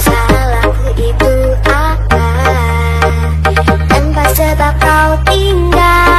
Salahku itu apa? Tanpa sebab kau tinggal.